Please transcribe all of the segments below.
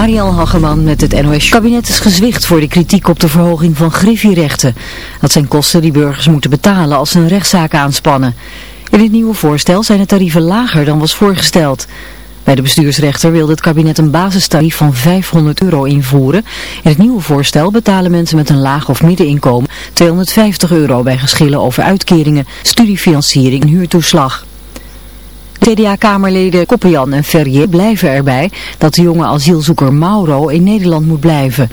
Marielle Hageman met het NOS. Kabinet is gezwicht voor de kritiek op de verhoging van griffierechten. Dat zijn kosten die burgers moeten betalen als ze een rechtszaak aanspannen. In het nieuwe voorstel zijn de tarieven lager dan was voorgesteld. Bij de bestuursrechter wilde het kabinet een basistarief van 500 euro invoeren. In het nieuwe voorstel betalen mensen met een laag of middeninkomen 250 euro bij geschillen over uitkeringen, studiefinanciering en huurtoeslag. CDA-kamerleden Koppenjan en Ferrier blijven erbij dat de jonge asielzoeker Mauro in Nederland moet blijven.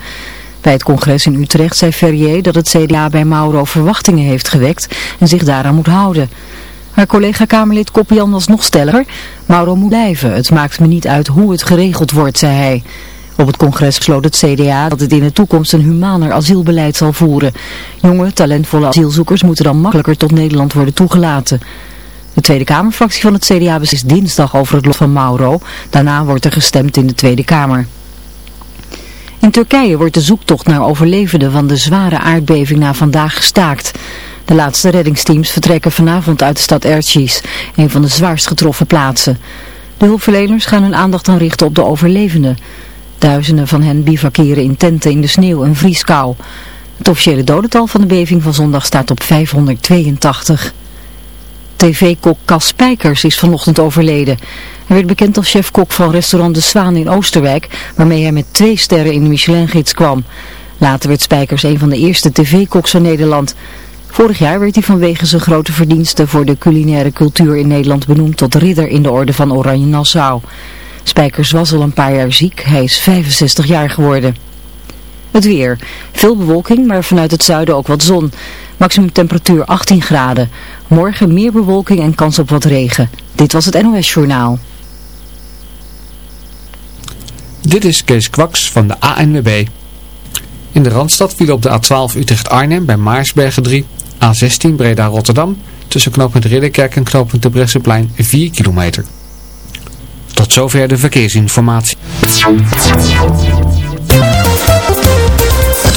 Bij het congres in Utrecht zei Ferrier dat het CDA bij Mauro verwachtingen heeft gewekt en zich daaraan moet houden. Haar collega-kamerlid Koppenjan was nog stelliger. Mauro moet blijven, het maakt me niet uit hoe het geregeld wordt, zei hij. Op het congres besloot het CDA dat het in de toekomst een humaner asielbeleid zal voeren. Jonge, talentvolle asielzoekers moeten dan makkelijker tot Nederland worden toegelaten. De Tweede Kamerfractie van het CDA beslist dinsdag over het lot van Mauro. Daarna wordt er gestemd in de Tweede Kamer. In Turkije wordt de zoektocht naar overlevenden van de zware aardbeving na vandaag gestaakt. De laatste reddingsteams vertrekken vanavond uit de stad Ercius, een van de zwaarst getroffen plaatsen. De hulpverleners gaan hun aandacht dan richten op de overlevenden. Duizenden van hen bivakeren in tenten in de sneeuw en vrieskou. Het officiële dodental van de beving van zondag staat op 582. TV-kok Cas Spijkers is vanochtend overleden. Hij werd bekend als chef-kok van restaurant De Zwaan in Oosterwijk, waarmee hij met twee sterren in de Michelin-gids kwam. Later werd Spijkers een van de eerste tv-koks van Nederland. Vorig jaar werd hij vanwege zijn grote verdiensten voor de culinaire cultuur in Nederland benoemd tot ridder in de orde van Oranje Nassau. Spijkers was al een paar jaar ziek, hij is 65 jaar geworden. Het weer. Veel bewolking, maar vanuit het zuiden ook wat zon. Maximum temperatuur 18 graden. Morgen meer bewolking en kans op wat regen. Dit was het NOS Journaal. Dit is Kees Kwaks van de ANWB. In de Randstad viel op de A12 Utrecht-Arnhem bij Maarsbergen 3. A16 Breda-Rotterdam. Tussen knooppunt Ridderkerk en knooppunt de Bresseplein 4 kilometer. Tot zover de verkeersinformatie.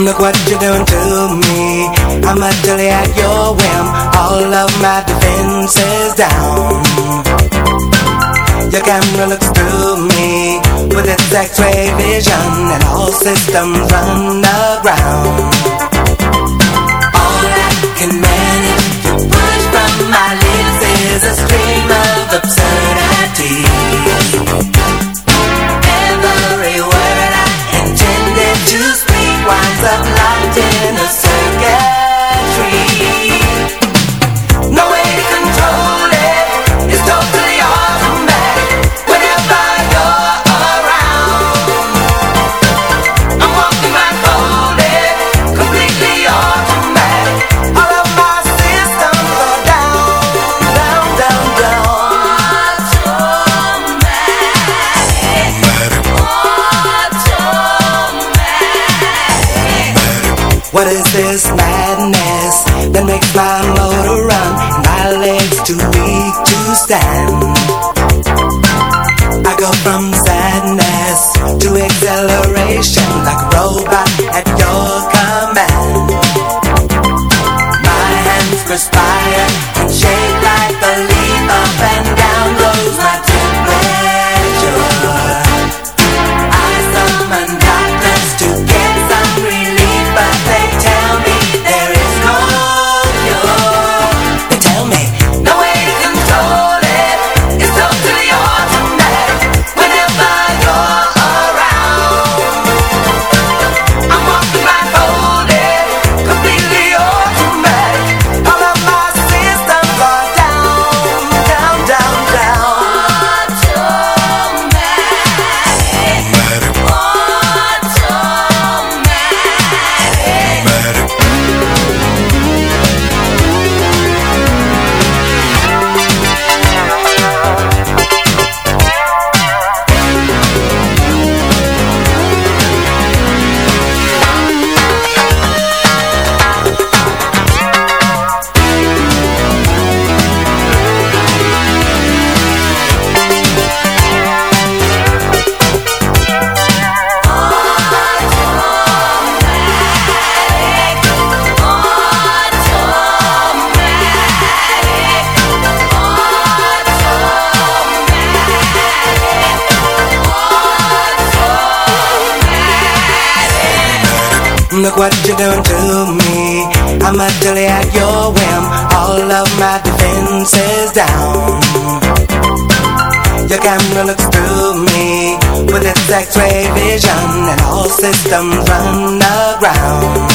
Look what you're doing to me. I'm utterly at your whim. All of my defenses down. Your camera looks through me with its X-ray vision, and all systems run aground. All I can manage to push from my lips is a stream of absurdity. Stand. I go from sadness to exhilaration like a robot at your command. My hands perspire what you're doing to me. I'm a utterly at your whim. All of my defenses down. Your camera looks through me with its X-ray vision, and all systems run aground.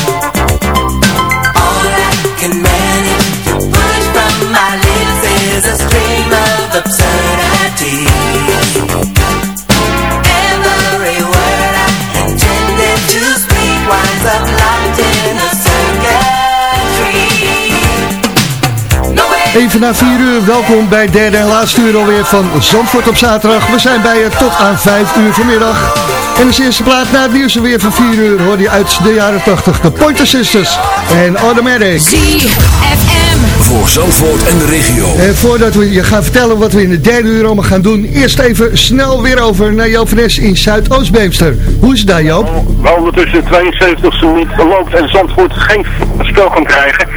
Even na 4 uur, welkom bij derde en laatste uur alweer van Zandvoort op zaterdag. We zijn bij je tot aan 5 uur vanmiddag. En als eerste plaat na het nieuws weer van 4 uur hoor je uit de jaren 80 de Pointer Sisters en Automatic. ZFM. Voor Zandvoort en de regio. En voordat we je gaan vertellen wat we in de derde uur allemaal gaan doen, eerst even snel weer over naar Joop van Es in Zuidoost-Beemster. Hoe is het daar Joop? Wel ondertussen de 72e minuut loopt en Zandvoort geen spel kan krijgen.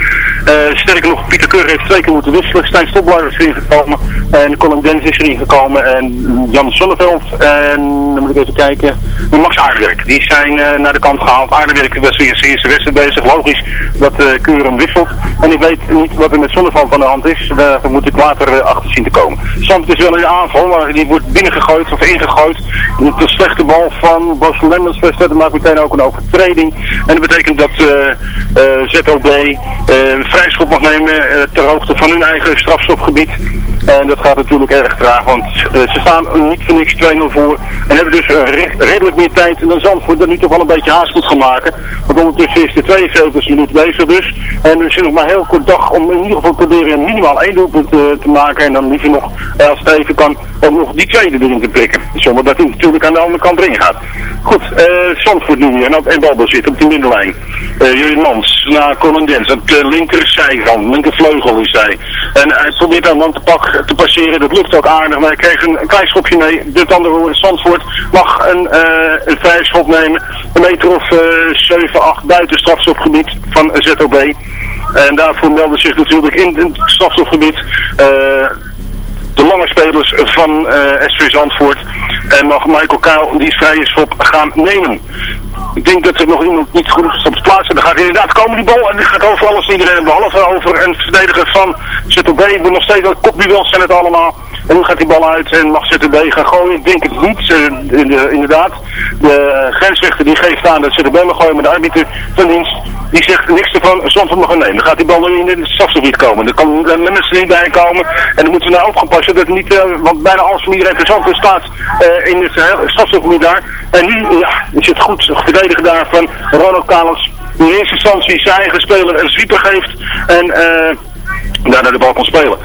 Eh, sterker nog, Pieter Keur heeft twee keer moeten wisselen. Stijn Stopbluis is erin gekomen. En Colin Dens is erin gekomen. En Jan Sonneveld. En dan moet ik even kijken. Max Aardewerk. Die zijn eh, naar de kant gehaald. Aardewerk was weer zijn eerste wedstrijd bezig. Logisch dat uh, Keur hem wisselt. En ik weet niet wat er met Sonneveld aan de hand is. Daar moet ik later uh, achter zien te komen. Zandvoort is wel in de aanval. Maar die wordt binnengegooid of ingegooid. De slechte bal van Bas Lemmens. Dat maakt meteen ook een overtreding. En dat betekent dat ZOB een vrijschop mag nemen ter hoogte van hun eigen strafstopgebied. En dat gaat natuurlijk erg traag, want ze staan niet voor niks 2-0 voor. En hebben dus uh, redelijk meer tijd dan Zandvoort dat nu toch wel een beetje haast moet gaan maken. Want ondertussen is de 72 minuut bezig dus. En er is nog maar heel kort dag om in ieder geval te proberen minimaal één doelpunt te maken. En dan liever nog, als het even kan, ook nog die tweede erin te prikken. Zonder dat hij natuurlijk aan de andere kant erin gaat. Goed, Zandvoort nu weer en, balbezit op de middenlijn. Jurgen Mans naar Colin Dens, op de linkerzijkant, linkervleugel is hij. En hij probeert dan man te, te passeren, dat lukt ook aardig, maar hij kreeg een, een klein schopje mee. De andere Zandvoort mag een, een vrije schop nemen, een meter of uh, 7, 8 buiten strafstofgebied van ZOB. En daarvoor melden zich natuurlijk in het strafstofgebied uh, de lange spelers van SV Zandvoort. En mag Michael Kuil die vrije schop gaan nemen. Ik denk dat er nog iemand niet goed is op de plaats. En dan gaat inderdaad komen die bal. En die gaat over alles iedereen behalve over een verdediger van ZOB. Nog steeds een kopduel zijn het allemaal. En nu gaat die bal uit en mag ZTB gaan gooien. Ik denk het niet, eh, in de- inderdaad. De grensrechter die geeft aan dat ZTB mag gooien, maar de arbiter van dienst die zegt niks ervan, Zandvoort mag nemen. Dan gaat die bal in het strafgebied komen. Dan kan de mensen niet bij komen. En dan moeten we nou op gaan passen dat niet, eh, want bijna alles van iedereen Zandvoort staat eh, in het uh, strafgebied daar. En nu ja, is het goed verdedigen daar van Ronald Kalens. In eerste instantie zijn eigen speler een sweeper geeft en eh, daarna de bal kan spelen.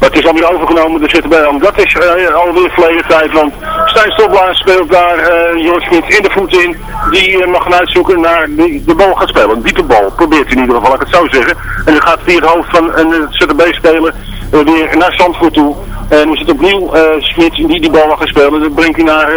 Maar het is alweer overgenomen, er zitten bij Dat is uh, alweer verleden tijd, want Stijn Stoblaar speelt daar uh, Joris Smit in de voet in. Die uh, mag gaan uitzoeken naar die de bal gaat spelen. Een diepe bal, probeert hij in ieder geval, ik het zo zeggen. En dan gaat via het hoofd van een ZTB-speler weer naar Zandvoort toe. En is het opnieuw uh, Smit die die bal mag spelen. Dan brengt hij naar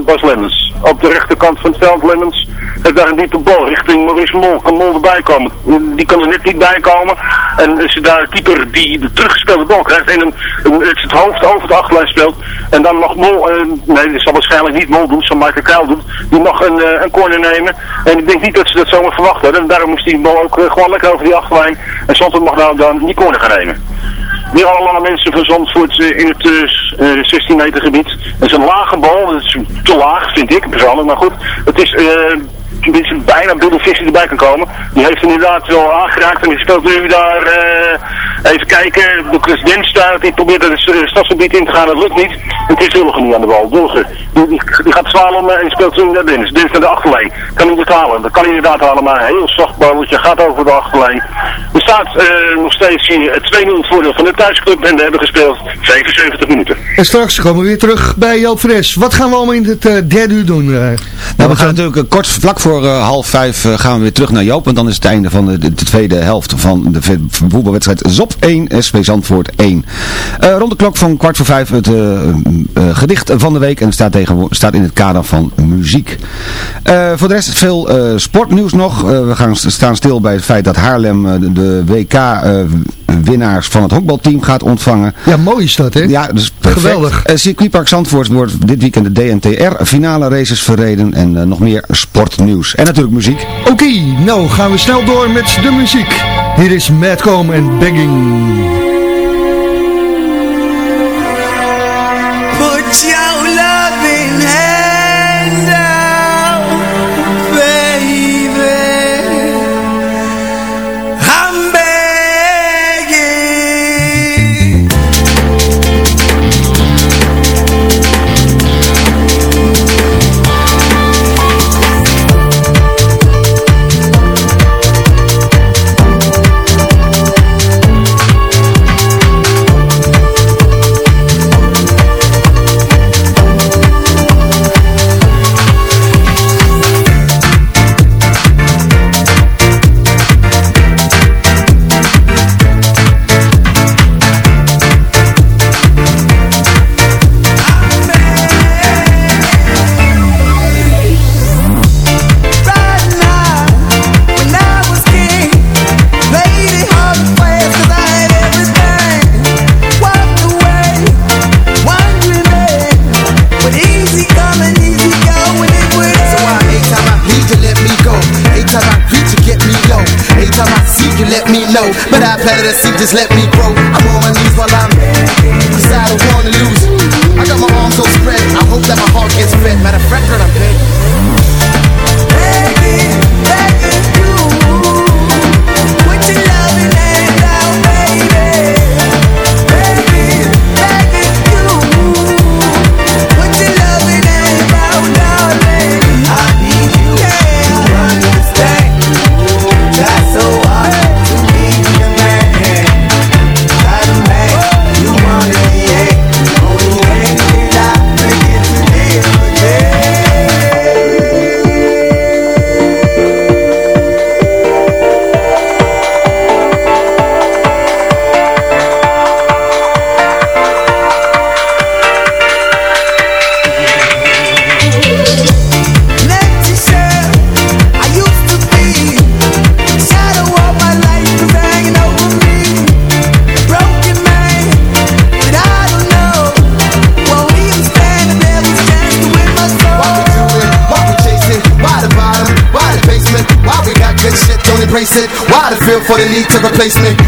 Bas Lemmens. Op de rechterkant van het veld Lemmens heeft daar een diepe bal richting Maurice Mol. Kan Mol erbij komen? Die kan er net niet bij komen. En is daar keeper die de teruggespeelde bal krijgt en een, het, hoofd over de achterlijn speelt. En dan mag Mol, nee dat zal waarschijnlijk niet Mol doen, zal Michael Kuil doen. Die mag een, uh, een corner nemen. En ik denk niet dat ze dat zomaar verwacht hadden. En daarom moest die bal ook gewoon lekker over die achterlijn. En Zandvoort mag nou dan die corner gaan nemen. Weer allemaal mensen van Zandvoort in het 16 meter gebied. Het is een lage bal, dat is te laag vind ik persoonlijk, maar goed. Het is tenminste bijna Billy Visser erbij kan komen. Die heeft inderdaad wel aangeraakt en die speelt nu daar, uh, even kijken, de president staat, die probeert het stadsgebied in te gaan, dat lukt niet. Het is Dulger niet aan de bal, Dulger. Die, die, die gaat slalom en speelt toen naar Dennis. Dennis naar de achterlijn. Kan hij het halen, dat kan hij inderdaad halen, maar een heel zacht balletje gaat over de achterlijn. Er staat uh, nog steeds hier 2-0 het voordeel van de thuisclub en we hebben gespeeld 75 minuten. En straks komen we weer terug bij Joop Fres. Wat gaan we allemaal in het uh, derde uur doen? nou, we, we gaan natuurlijk kort vlak voor uh, half vijf uh, gaan we weer terug naar Joop. Want dan is het einde van de, de, de tweede helft van de voetbalwedstrijd ZOP 1, SP Zandvoort 1. Uh, rond de klok van kwart voor vijf het gedicht van de week. En staat, tegen, staat in het kader van muziek. voor de rest veel sportnieuws nog. we gaan staan stil bij het feit dat Haarlem de, de WK winnaars van het honkbalteam gaat ontvangen. Ja, mooi is dat, hè? Ja, dus perfect. Geweldig. Uh, Circuitpark Zandvoort wordt dit weekend de DNTR finale races verreden en uh, nog meer sportnieuws. En natuurlijk muziek. Oké, okay, nou gaan we snel door met de muziek. Hier is Madcom en Begging. Let me for the need to replace me?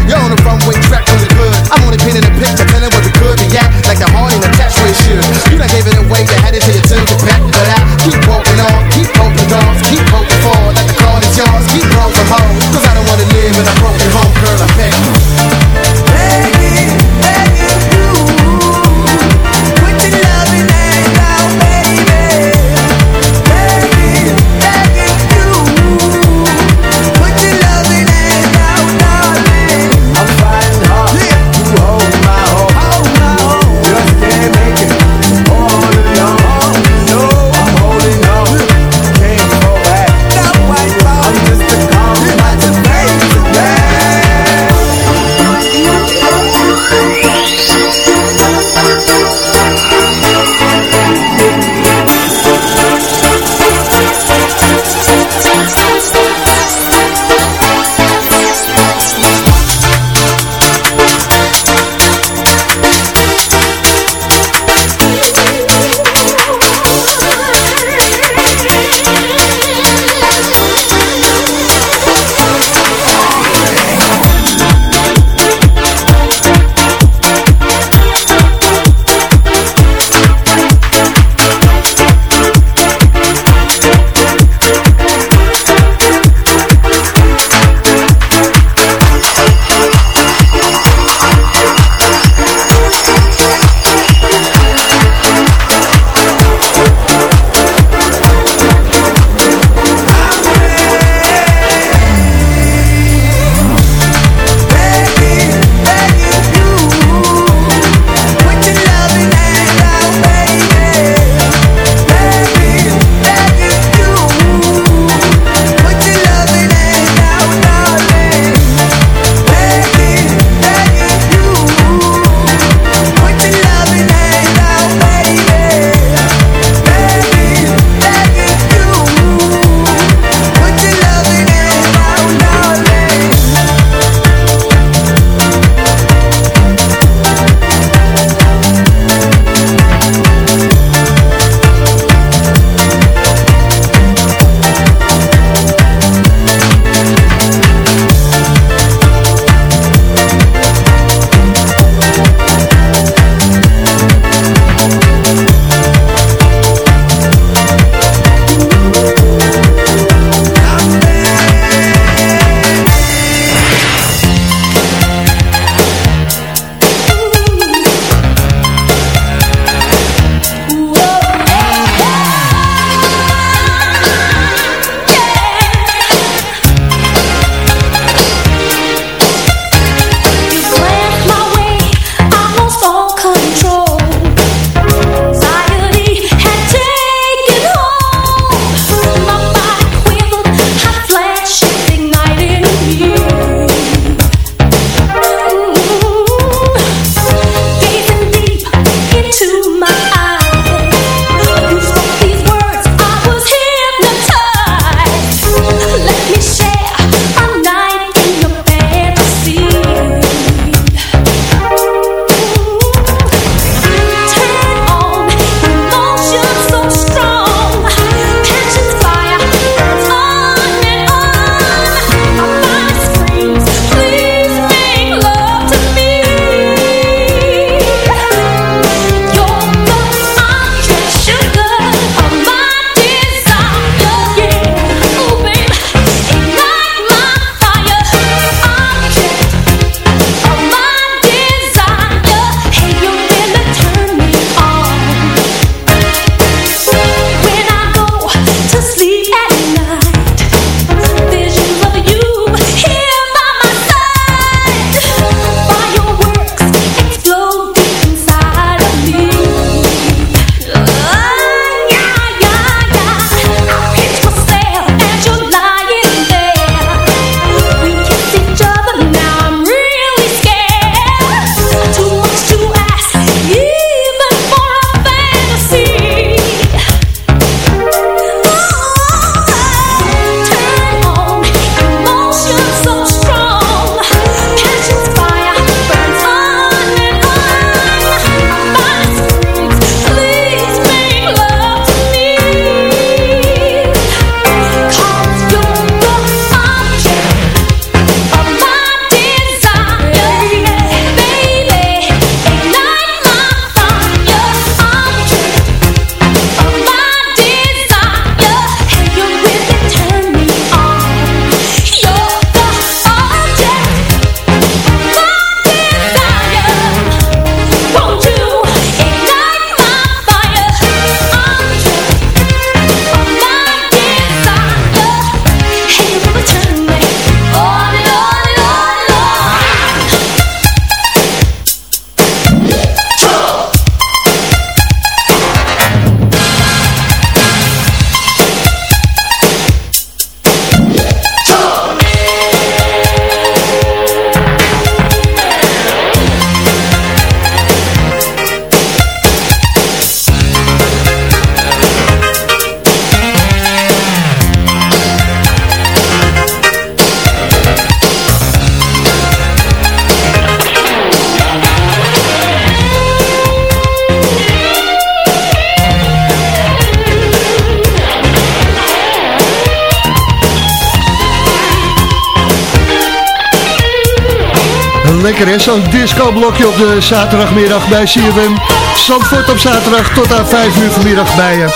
Lekker hè, zo'n disco-blokje op de zaterdagmiddag bij CFM. Zandvoort op zaterdag tot aan 5 uur vanmiddag bij je.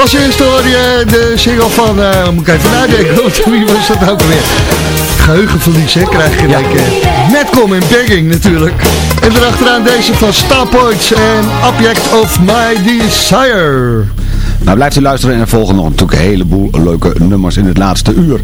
Als eerste hoor je de single van, uh, moet ik even nadenken, wie was dat ook weer? Geheugenverlies hè, krijg je één keer. Netcom en Begging natuurlijk. En erachteraan deze van Starpoints en Object of My Desire. Nou, blijft u luisteren en er volgen nog natuurlijk een heleboel leuke nummers in het laatste uur.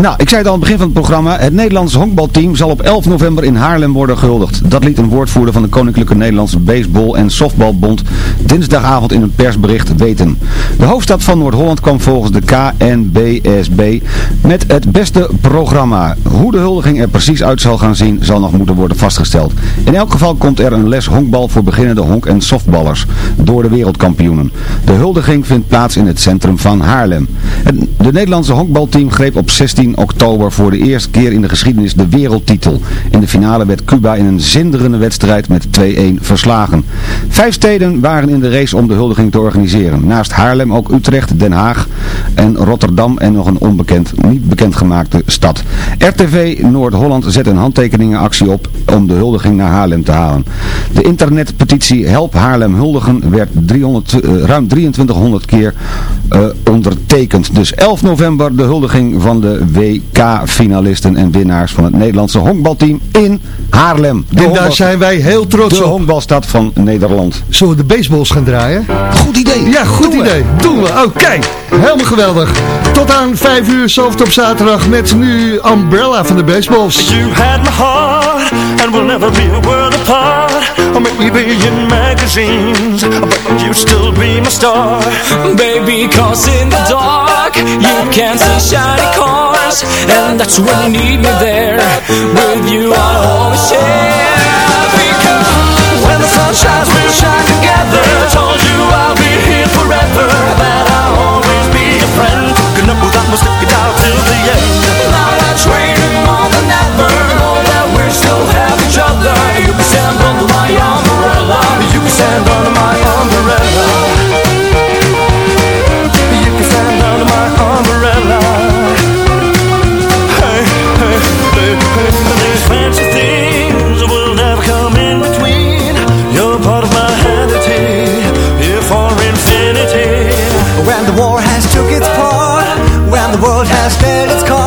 Nou, ik zei het al aan het begin van het programma. Het Nederlandse honkbalteam zal op 11 november in Haarlem worden gehuldigd. Dat liet een woordvoerder van de Koninklijke Nederlandse Baseball- en Softbalbond dinsdagavond in een persbericht weten. De hoofdstad van Noord-Holland kwam volgens de KNBSB met het beste programma. Hoe de huldiging er precies uit zal gaan zien, zal nog moeten worden vastgesteld. In elk geval komt er een les honkbal voor beginnende honk- en softballers door de wereldkampioenen. De huldiging plaats in het centrum van Haarlem. Het, de Nederlandse honkbalteam greep op 16 oktober voor de eerste keer in de geschiedenis de wereldtitel. In de finale werd Cuba in een zinderende wedstrijd met 2-1 verslagen. Vijf steden waren in de race om de huldiging te organiseren. Naast Haarlem ook Utrecht, Den Haag en Rotterdam en nog een onbekend, niet bekendgemaakte stad. RTV Noord-Holland zet een handtekeningenactie op om de huldiging naar Haarlem te halen. De internetpetitie Help Haarlem Huldigen werd 300, uh, ruim 2300 keer uh, ondertekend. Dus 11 november de huldiging van de WK-finalisten en winnaars van het Nederlandse honkbalteam in Haarlem. De en daar zijn wij heel trots de op. De honkbalstad van Nederland. Zullen we de baseballs gaan draaien? Goed idee. Ja, goed Doen idee. We. Doen we. Oké. Okay. Helemaal geweldig. Tot aan 5 uur soft op zaterdag met nu Umbrella van de baseballs. You had my heart and we'll never be a world apart. Or maybe in magazines, but you still be my star. Baby, cause in the dark you can see shiny cars. And that's when you need me there. With you I'll always share. Because when the sun shines, we'll shine together. I told you I'll be here forever. That I'll always be a friend. Good enough without me, stick it out till the end. Now I'm trading more than ever. Know that we still have each other. You can stand under my umbrella. You can stand under my its part, when the world has failed. Its cards,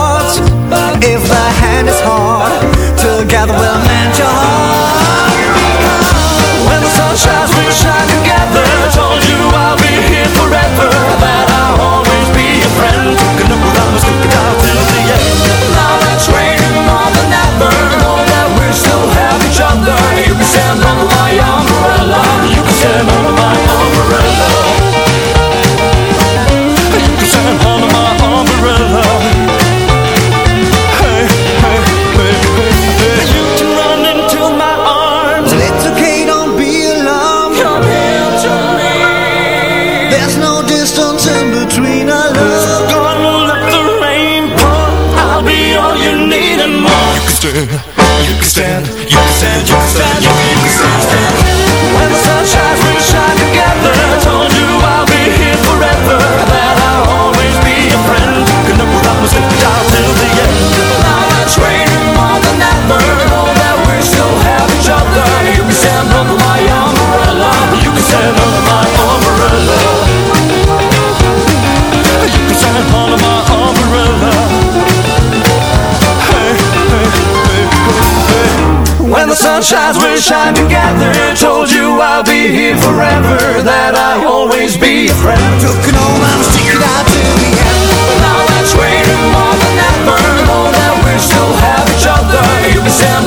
shines, we'll shine together. Told you I'll be here forever. That I'll always be a friend. Took an old man, stick it out till the end. Now that's trading more than ever. Know that we still have each other. You can stand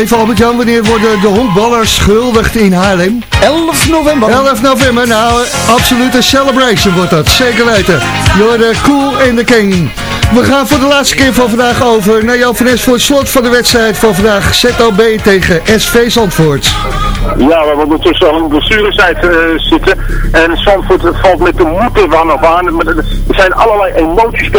Even Albert-Jan, wanneer worden de honkballers gehuldigd in Haarlem? 11 november. 11 november, nou, absolute celebration wordt dat, zeker weten. Door de Cool en de King. We gaan voor de laatste keer van vandaag over naar Jan van Es voor het slot van de wedstrijd van vandaag. ZOB tegen SV Zandvoort. Ja, we hebben ondertussen al in de blessuretijd eh, zitten. En Zandvoort valt met de moeder van af aan. Er zijn allerlei emoties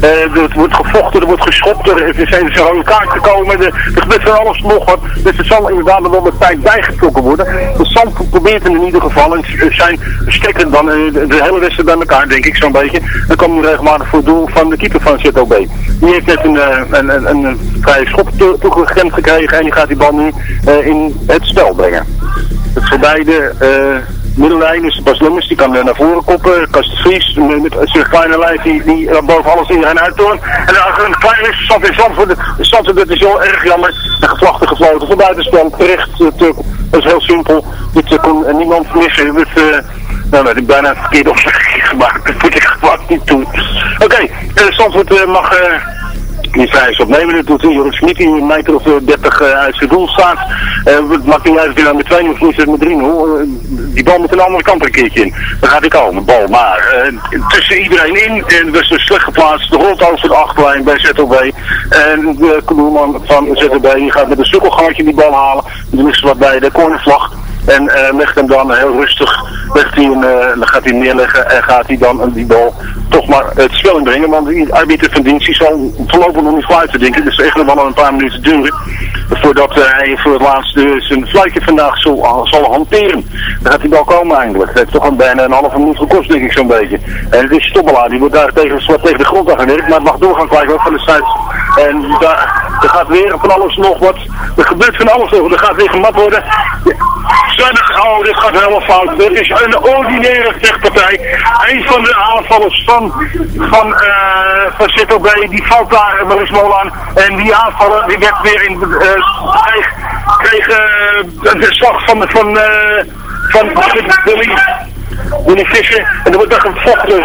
er wordt gevochten, er wordt geschopt, er er zijn ze rode kaart gekomen. Er, er gebeurt van alles nog wat. Dus er zal inderdaad wel met tijd bijgetrokken worden. Dus Zandvoort probeert in ieder geval. En zijn stekken dan eh, de, de hele wedstrijd bij elkaar, denk ik zo'n beetje. Dan komen we regelmatig voor het doel van de keeper van ZOB. Die heeft net een, eh, een, een, een, vrije schop toe- toegegeven gekregen en die gaat die bal nu eh, in het spel brengen. Het voorbij de eh, middellijn is Bas Lummers, die kan eh, naar voren koppen. Kast de Vries met, met zijn kleine lijf die, die eh, boven alles iedereen uittoont. En dan een klein wisselstand in Zandvoort. Zandvoort, dat is wel erg jammer. De gevlachten gefloten voor buitenspel. Terecht, eh, te- dat is heel simpel. Dit eh, kon eh, niemand missen. Dit, eh, nou, dat heb ik bijna verkeerde opmerking gemaakt. Dat moet ik niet doen. Oké, eh, Zandvoort eh, mag... eh, die vrij is opnemen. Dat doet Joris Smit die een meter of eh, 30 eh, uit zijn doel staat. Eh, het maakt niet uit of hij nou met 2 of het met 3 0 Die bal moet een andere kant een keertje in. Dan gaat hij komen, bal. Maar eh, tussen iedereen in. En was dus slecht geplaatst. De rolt over de achterlijn bij ZOB. En de van ZOB gaat met een sukkelgaatje die bal halen. Er is wat bij de cornervlag. En eh, legt hem dan heel rustig, legt hij eh, gaat hij neerleggen en gaat hij dan die bal toch maar het spel in brengen. Want die arbiter van dienst die zal voorlopig nog niet fluiten, denk ik. Dus echt nog wel een paar minuten duren voordat eh, hij voor het laatste zijn fluitje vandaag zal, zal hanteren. Dan gaat die bal komen eindelijk. Het heeft toch een, bijna een halve minuut gekost, denk ik zo'n beetje. En het is Stobbelaar, die wordt daar tegen, tegen de grond aangewerkt, maar het mag doorgaan gelijk ook van de tijd. En daar, er gaat weer van alles nog wat. Er gebeurt van alles nog. Er gaat weer gemat worden. Zinnig, oh, dit gaat helemaal fout. Dit is een ordinaire vechtpartij. Een van de aanvallers van, van, eh van ZOB, die valt daar Maris Molan. En die aanvaller, die werd weer in, eh kreeg, kreeg eh, de slag van, van, van Billy, Billy. En er wordt dan gevochten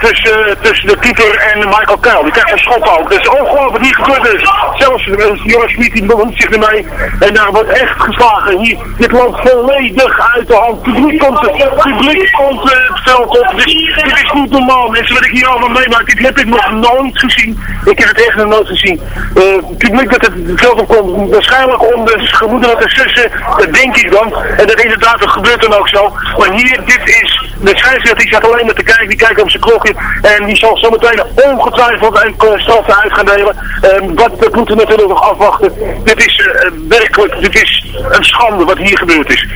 tussen, tussen de keeper en Michael Kuil. Die krijgt een schop ook. Dat is ongelooflijk hier gebeurd is. Zelfs uh, Joris Smit die bemoeit zich ermee. En daar wordt echt geslagen. Hier, dit loopt volledig uit de hand. Publiek komt, het publiek komt uh, het veld op. Dit, dit is niet normaal. Mensen, wat ik hier allemaal meemaak, dit heb ik nog nooit gezien. Ik heb het echt nog nooit gezien. Uh, het publiek dat het veld op komt, waarschijnlijk om de gemoederen te sussen. Dat denk ik dan. En dat inderdaad, dat gebeurt dan ook zo. Maar hier, dit is, de scheidsrechter die staat alleen maar te kijken. Die kijkt op zijn klokje. En die zal zometeen ongetwijfeld een uh, straf uit gaan delen. Um, wat, dat moeten we natuurlijk nog afwachten. Dit is uh, werkelijk, dit is een schande wat hier gebeurd is.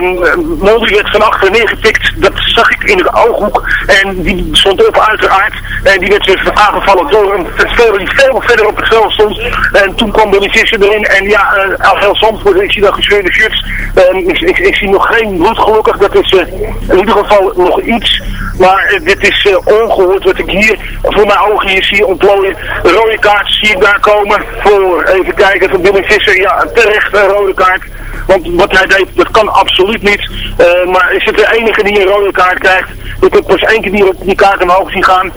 Um, werd van achter neergepikt, dat zag ik in de ooghoek. En die stond op uiteraard. En die werd dus aangevallen door een speler die veel verder op het veld stond. En toen kwam Billy Visser erin. En ja, uh, al heel Zandvoort, ik zie dan gescheurde shirts. Ik, ik, ik, zie nog geen bloed gelukkig. Dat is uh, in ieder geval nog iets. Maar uh, dit is uh, ongehoord wat ik hier voor mijn ogen hier zie ontplooien. Rode kaart zie ik daar komen voor, even kijken, van Billy Visser. Ja, terecht een rode kaart. Want wat hij deed, dat kan absoluut niet. Maar is het de enige die een rode kaart krijgt? Ik heb pas één keer die, die kaart omhoog zien gaan.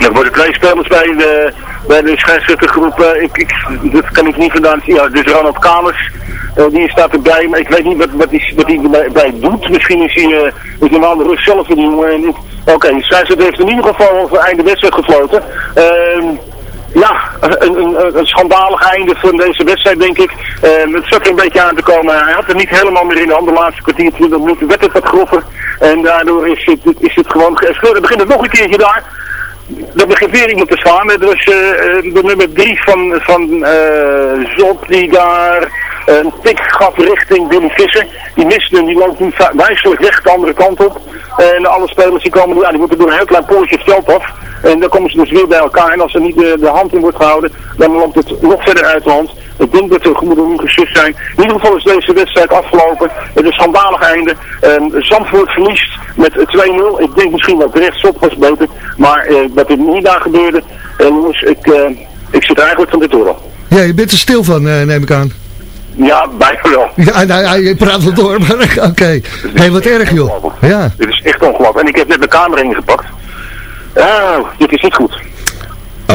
Er worden twee spelers bij de, bij de scheidsrechtergroep. Uh, ik, ik, dat kan ik niet vandaan zien. Ja, dus Ronald Kamers. Uh, die staat erbij, maar ik weet niet wat, wat hij wat die bij, bij doet. Misschien is hij uh, normaal de rust zelf die jongen. Oké, okay, de scheidsrechter heeft in ieder geval voor einde wedstrijd gefloten. Uh, ja, een, een, een schandalig einde van deze wedstrijd, denk ik. Uh, het zat er een beetje aan te komen. Hij had het niet helemaal meer in de handen. De laatste kwartier, 20 minuten werd het wat groffer. En daardoor is het, is het gewoon. Dan begint het nog een keertje daar. Dat begint weer iemand te slaan. Het was uh, de nummer 3 van, van uh, Zop die daar een tik gaf richting Billy Visser. Die miste hem, die loopt nu wijselijk weg de andere kant op. En alle spelers die komen, ja, die moeten door een heel klein poortje het af. En dan komen ze dus weer bij elkaar. En als er niet de, de hand in wordt gehouden, dan loopt het nog verder uit de hand. Ik denk dat de gemoederen geschikt zijn. In ieder geval is deze wedstrijd afgelopen. Het is schandalig einde. Ehm, Zandvoort verliest met 2-0. Ik denk misschien dat rechtsop was beter. Maar eh, dat er niet daar gebeurde. En jongens, ik, eh, ik zit er eigenlijk van dit oorlog. Ja, je bent er stil van, eh, neem ik aan. Ja, bijna wel. Ja, nou, ja, je praat wel door, maar oké. Hé, wat erg joh. Ja. Dit is echt ongelooflijk. En ik heb net mijn camera ingepakt. Ah, dit is niet goed.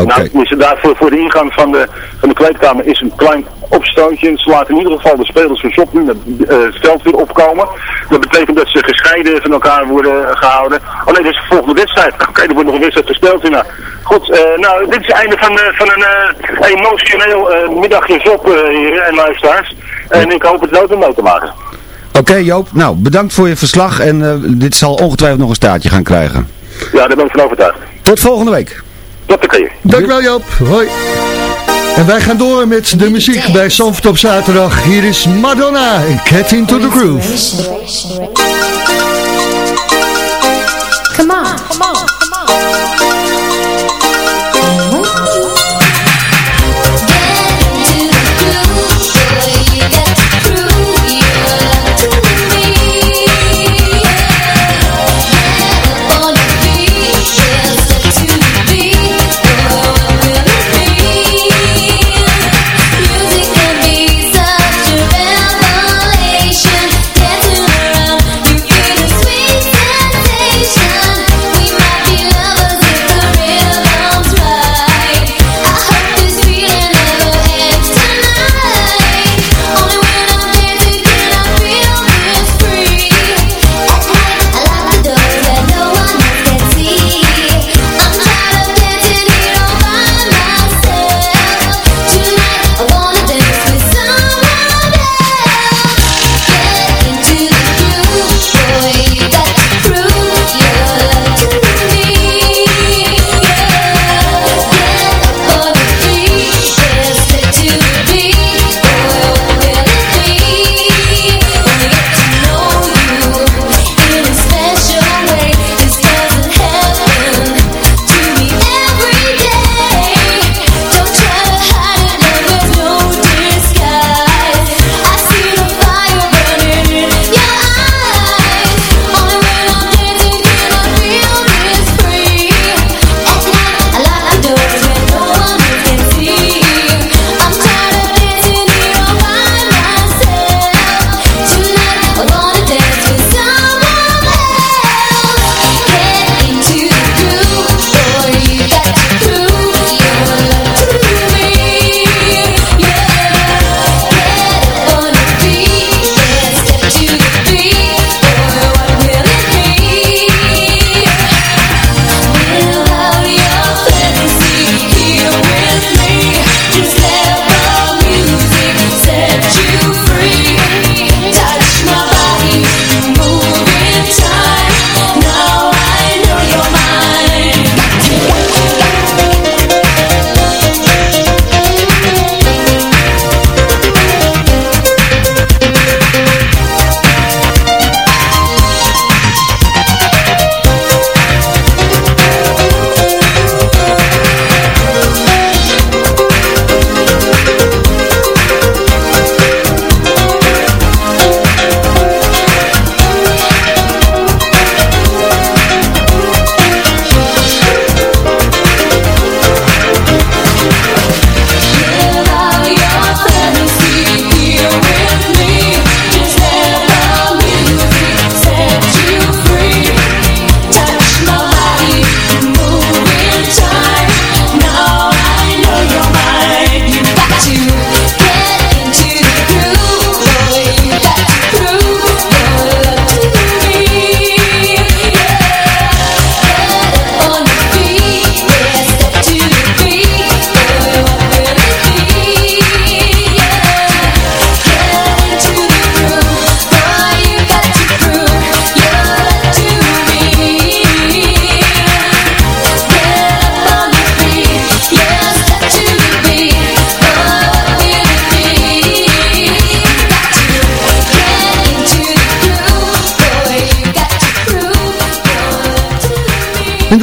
Oké. Nou, is er daar voor, de ingang van de, van de kleedkamer is een klein opstootje. Ze laten in ieder geval de spelers van Shop nu het eh, het veld weer opkomen. Dat betekent dat ze gescheiden van elkaar worden gehouden. Oh nee, dat is de volgende wedstrijd. Oké, er wordt nog een wedstrijd gespeeld hierna. Goed, eh, nou, dit is het einde van, eh, van een emotioneel middagje Shop, heren en luisteraars. En ik hoop het nooit om mee te maken. Oké Joop, nou bedankt voor je verslag en dit zal ongetwijfeld nog een staartje gaan krijgen. Ja, daar ben ik van overtuigd. Tot volgende week. Keer. Dankjewel Joop. Hoi. En wij gaan door met de muziek bij Zandvoort op zaterdag. Hier is Madonna en Get Into The Groove. Come on, come on.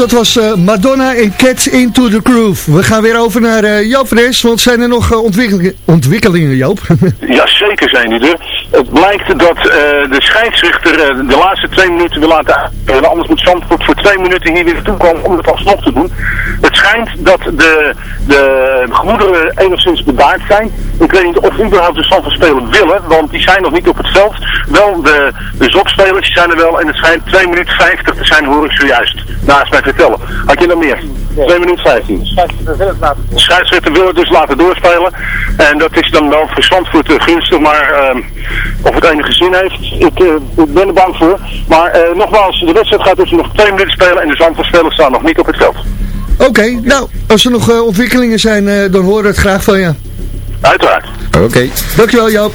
Dat was eh, Madonna en Cat Into the Groove. We gaan weer over naar uh, Joop Fres, want zijn er nog uh, ontwikkelingen, ontwikkelingen, Joop? ja, zeker zijn die er. Het blijkt dat de scheidsrechter de laatste twee minuten wil laten en anders moet Zandvoort voor twee minuten hier weer naartoe komen om het alsnog te doen. Het schijnt dat de, de gemoederen enigszins bedaard zijn. Ik weet niet of überhaupt de Zandvoort spelen willen, want die zijn nog niet op het veld. Wel, de, de zopspelers zijn er wel en het schijnt 2 minuten 50 te zijn, hoor ik zojuist. Naast mij vertellen. Had je nog meer? 2 minuten 15. De scheidsrechter wil het dus laten doorspelen. En dat is dan wel voor Zandvoort uh, gunstig, maar uh, of het enige zin heeft, ik, uh, ik ben er bang voor. Maar uh, nogmaals, de wedstrijd gaat dus nog 2 minuten spelen en de Zandvoortspelers staan nog niet op het veld. Oké, okay, nou, als er nog uh, ontwikkelingen zijn, uh, dan horen we het graag van je. Uiteraard. Oké. Okay. Dankjewel Joop.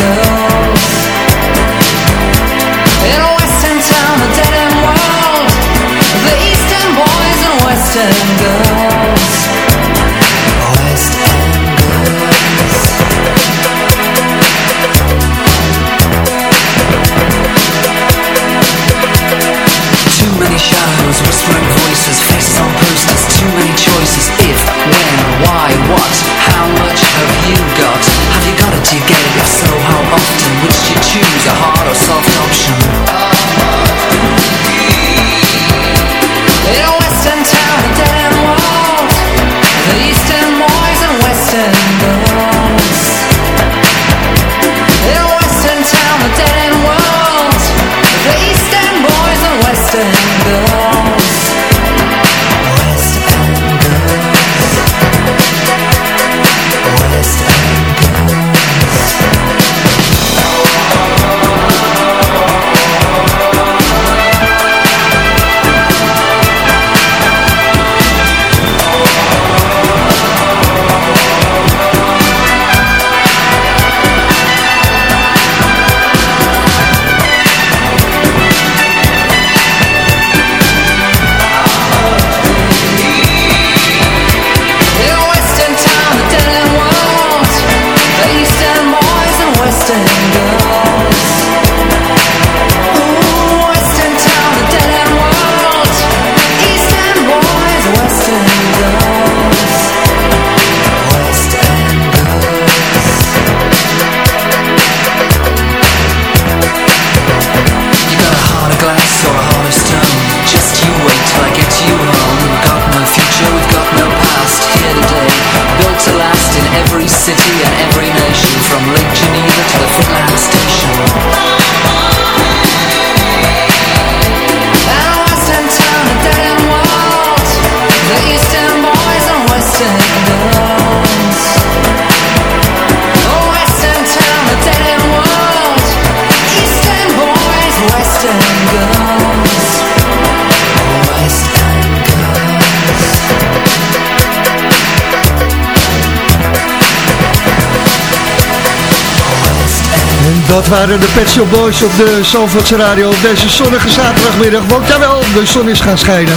waren de Pet Shop Boys op de Zalvoortse Radio op deze zonnige zaterdagmiddag. Want jawel, de zon is gaan schijnen.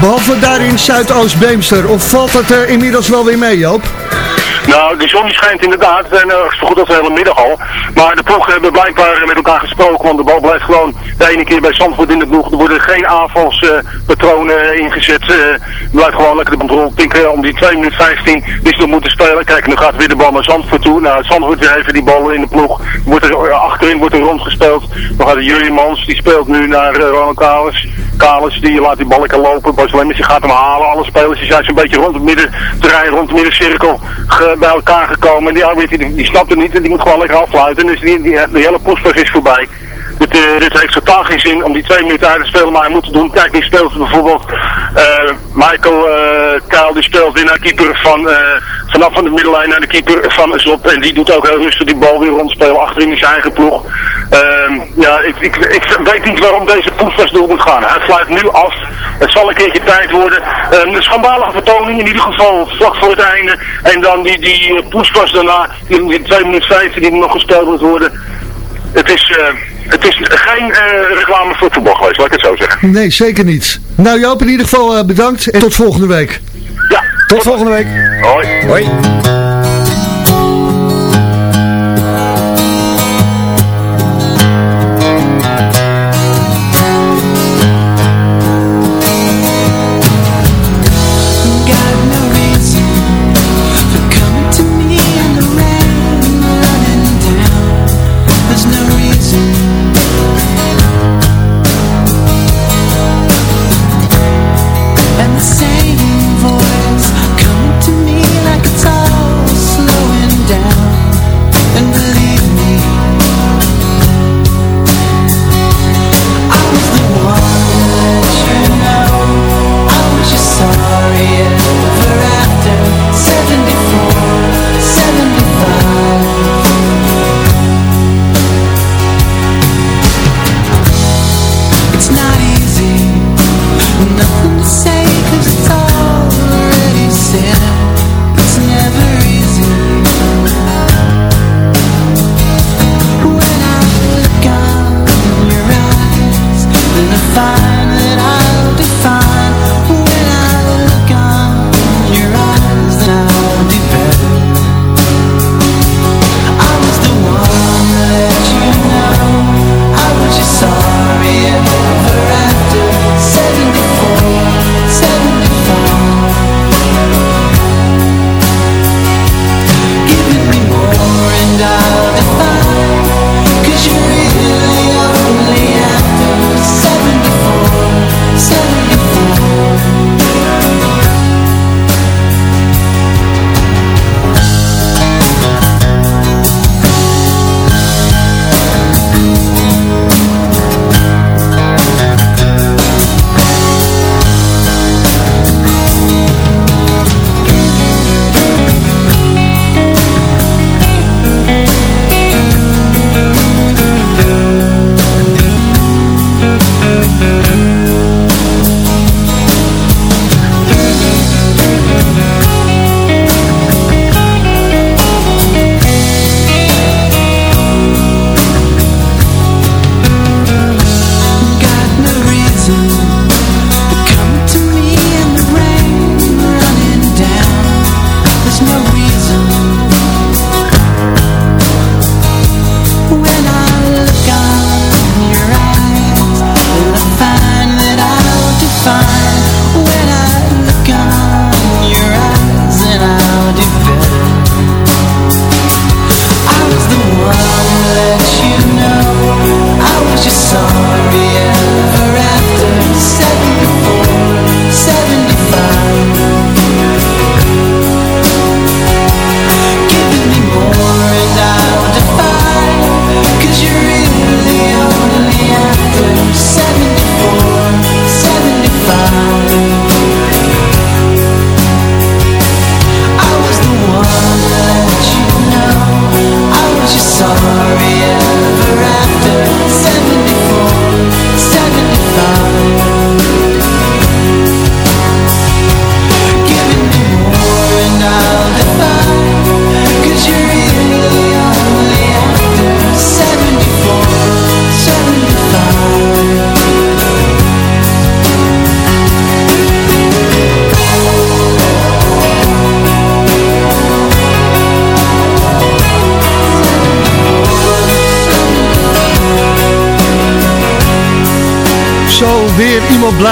Behalve daar in Zuidoost-Beemster. Of valt het uh, inmiddels wel weer mee, Joop? Nou, de zon schijnt inderdaad, en uh, zo goed als de hele middag al. Maar de ploegen hebben blijkbaar met elkaar gesproken, want de bal blijft gewoon de ene keer bij Zandvoort in de ploeg. Er worden geen aanvalspatronen ingezet. Uh, blijft gewoon lekker de controle pinken om die 2 minuten 15 die ze nog moeten spelen. Kijk, nu gaat weer de bal naar Zandvoort toe. Nou, Zandvoort weer even die bal in de ploeg. Wordt er, achterin wordt er rondgespeeld. Dan gaat Jurie Mans, die speelt nu naar Ronald Kalis. Kalis, die laat die bal lekker lopen. Bas Lemmers, gaat hem halen. Alle spelers die zijn zo'n beetje rond het midden terrein, rond de middencirkel bij elkaar gekomen. En die arbeider die, die snapt het niet en die moet gewoon lekker afsluiten. Dus die, die, de hele postpas is voorbij. Dit, uh, dit heeft totaal geen zin om die twee minuten uit te spelen, maar hij moet het doen. Kijk, die speelt bijvoorbeeld uh, Michael uh, Kuil, die speelt naar de keeper van, vanaf van de middellijn naar de keeper van Zop. En die doet ook heel rustig die bal weer rondspelen achterin in zijn eigen ploeg. Ehm, ja, ik, ik, ik weet niet waarom deze poespas door moet gaan. Hij sluit nu af. Het zal een keertje tijd worden. Een schandalige vertoning in ieder geval vlak voor het einde. En dan die, die poespas daarna, die, die 2 minuten 15 die nog gespeeld moet worden. Het is... Uh, het is geen uh, reclame voor voetbal geweest, laat ik het zo zeggen. Nee, zeker niet. Nou Joop, in ieder geval bedankt en tot volgende week. Tot volgende week. Hoi. Hoi.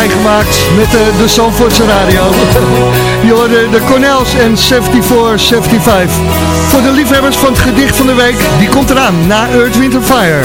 Gemaakt met de, de Zandvoortse radio. Je de Cornels en 74, 75. Voor de liefhebbers van het gedicht van de week, die komt eraan na Earth, Wind Fire.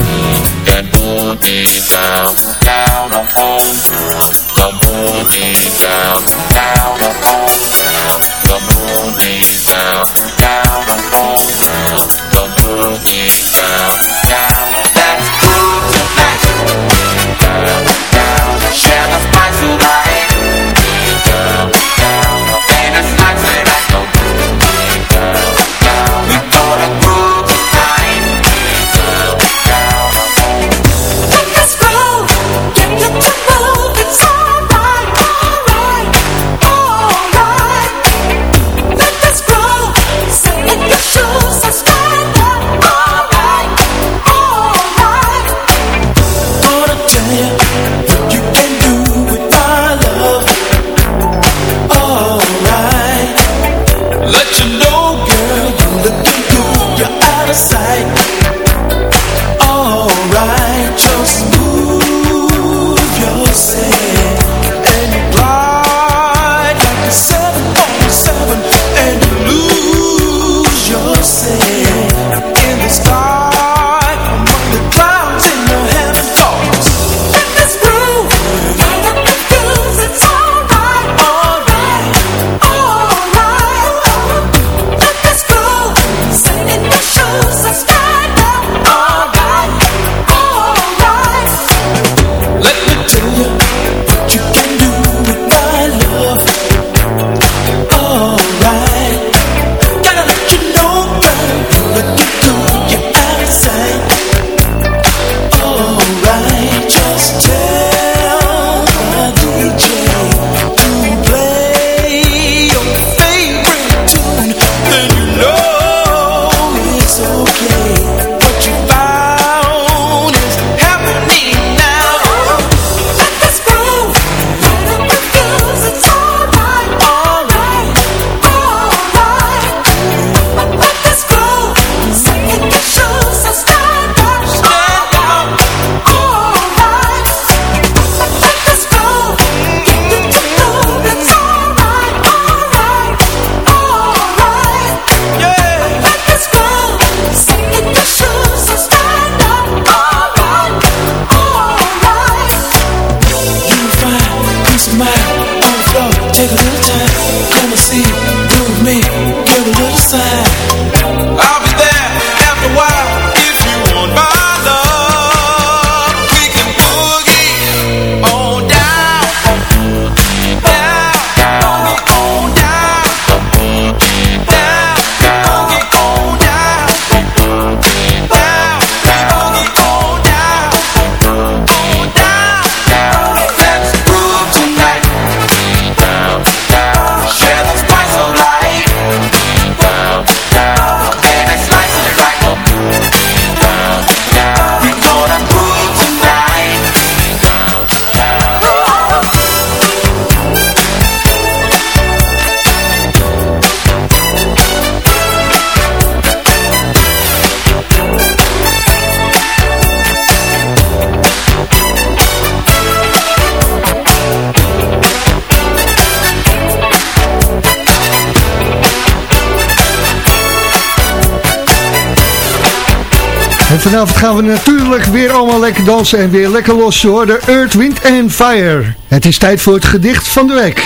We natuurlijk weer allemaal lekker dansen en weer lekker los hoor. De Earth, Wind and Fire. Het is tijd voor het gedicht van de week.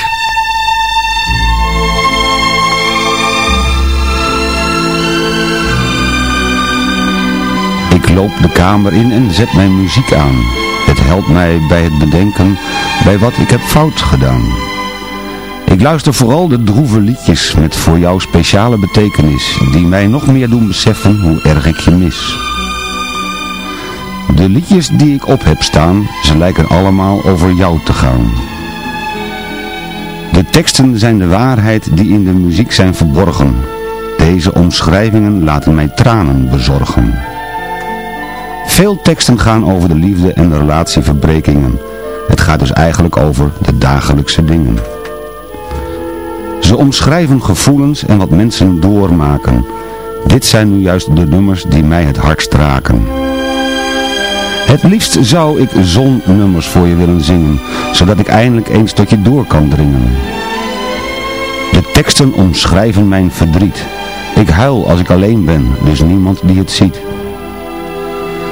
Ik loop de kamer in en zet mijn muziek aan. Het helpt mij bij het bedenken bij wat ik heb fout gedaan. Ik luister vooral de droeve liedjes met voor jou speciale betekenis, die mij nog meer doen beseffen hoe erg ik je mis. De liedjes die ik op heb staan, ze lijken allemaal over jou te gaan. De teksten zijn de waarheid die in de muziek zijn verborgen. Deze omschrijvingen laten mij tranen bezorgen. Veel teksten gaan over de liefde en de relatieverbrekingen. Het gaat dus eigenlijk over de dagelijkse dingen. Ze omschrijven gevoelens en wat mensen doormaken. Dit zijn nu juist de nummers die mij het hardst raken. Het liefst zou ik zonnummers voor je willen zingen, zodat ik eindelijk eens tot je door kan dringen. De teksten omschrijven mijn verdriet. Ik huil als ik alleen ben, dus niemand die het ziet.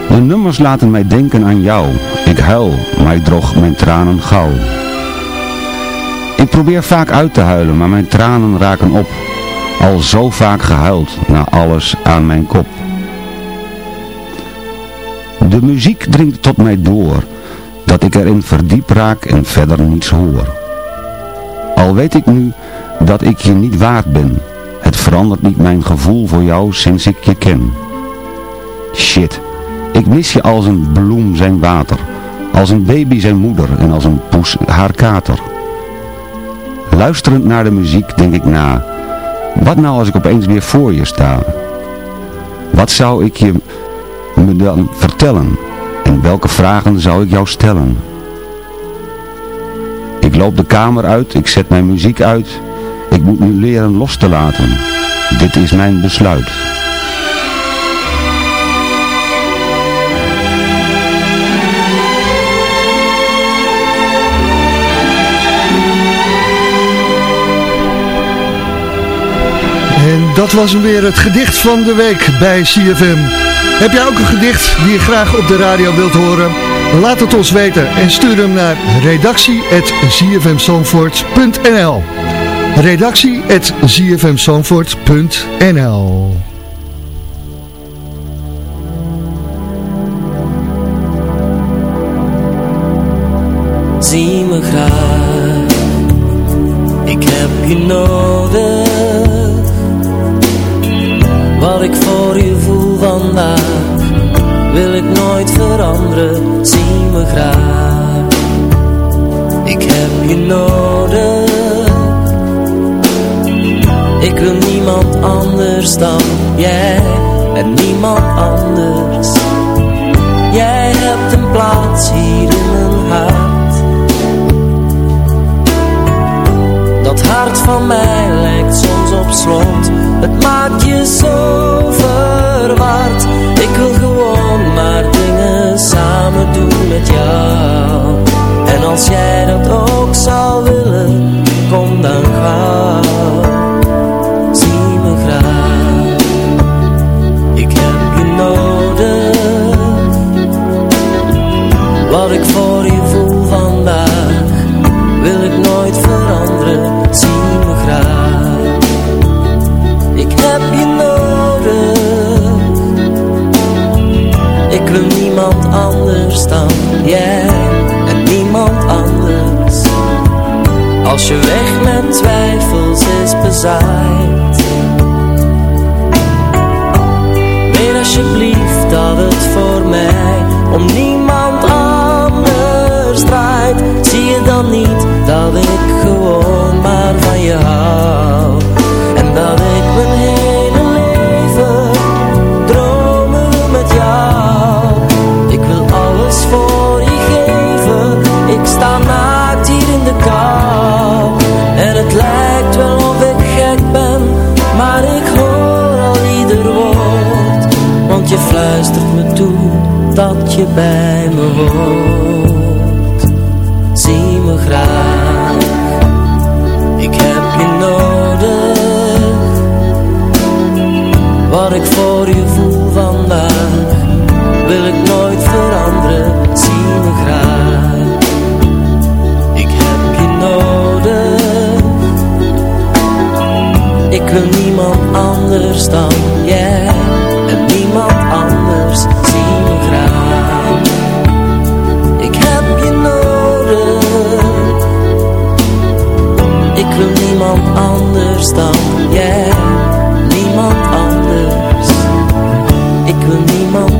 De nummers laten mij denken aan jou. Ik huil, maar ik droog mijn tranen gauw. Ik probeer vaak uit te huilen, maar mijn tranen raken op. Al zo vaak gehuild, na alles aan mijn kop. De muziek dringt tot mij door, dat ik erin verdiep raak en verder niets hoor. Al weet ik nu dat ik je niet waard ben, het verandert niet mijn gevoel voor jou sinds ik je ken. Shit, ik mis je als een bloem zijn water, als een baby zijn moeder en als een poes haar kater. Luisterend naar de muziek denk ik na, wat nou als ik opeens weer voor je sta? Wat zou ik je me dan vertellen? En welke vragen zou ik jou stellen? Ik loop de kamer uit, ik zet mijn muziek uit. Ik moet nu leren los te laten. Dit is mijn besluit. En dat was weer het gedicht van de week bij CFM. Heb jij ook een gedicht die je graag op de radio wilt horen? Laat het ons weten en stuur hem naar redactie.zfmzandvoort.nl redactie.zfmzandvoort.nl Zie me graag, veranderen. Zie me graag, ik heb je nodig. Ik wil niemand anders dan jij en niemand anders. Jij hebt een plaats hier in mijn hart. Dat hart van mij lijkt soms op slot. Het maakt je zo verward. Ik wil gewoon En als jij dat ook zou willen, kom dan gauw. Zie me graag. Ik heb je nodig. Wat ik voor je voel vandaag, wil ik nooit veranderen. Zie me graag. Ik heb je nodig. Ik wil niemand anders dan jij en niemand anders. Als je weg met twijfels is bezaaid. Weet alsjeblieft dat het voor mij om niemand anders draait. Zie je dan niet dat ik gewoon maar van je hou? Het lijkt wel of ik gek ben, maar ik hoor al ieder woord. Want je fluistert me toe dat je bij me hoort. Zie me graag, ik heb je nodig. Wat ik voor je voel vandaag, wil ik nooit wil niemand anders dan jij en niemand anders. Zie me graag, ik heb je nodig. Ik wil niemand anders dan jij, niemand anders. Ik wil niemand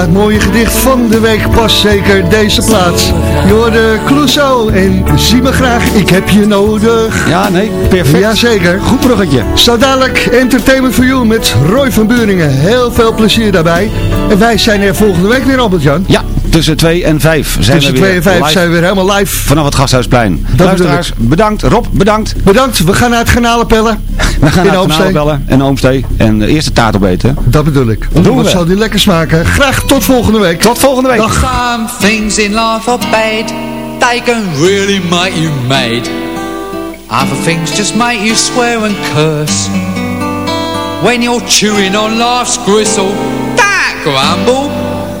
Het mooie gedicht van de week pas zeker deze plaats. Je hoorde Clouseau en zie me graag, ik heb je nodig. Ja, nee, perfect. Jazeker. Goed bruggetje. Zo dadelijk Entertainment for You met Roy van Buringen. Heel veel plezier daarbij. En wij zijn er volgende week weer, Albert-Jan. Ja, tussen 2 en 5 zijn Tussen we 2 weer en 5 live zijn we weer helemaal live. vanaf het Gasthuisplein. bedoel Luisteraars, bedankt. Rob, bedankt. Bedankt, we gaan naar het Garnalenpellen. We gaan In naar het Oomstee. kanaal bellen en Oomstee. En de eerste taart opeten. Dat bedoel ik. Doen Wat we. zal die lekker smaken. Graag tot volgende week. Tot volgende week. Dag. Some things in life are bad, they can really make you mad. Other things just make you swear and curse. When you're chewing on life's gristle, that grumble,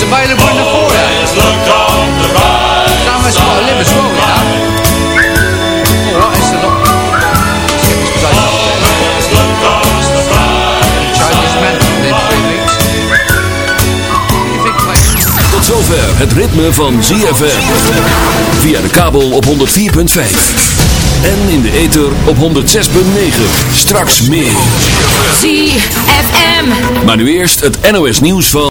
record's available in the foyer. look on the right Someone's got to live as well, you know. Alright, it's a lot. Always look on the right Chinese man within three weeks. You think, mate? Tot zover het ritme van ZFM. Via de kabel op 104.5. En in de ether op 106.9. Straks meer. ZFM. Maar nu eerst het NOS nieuws van...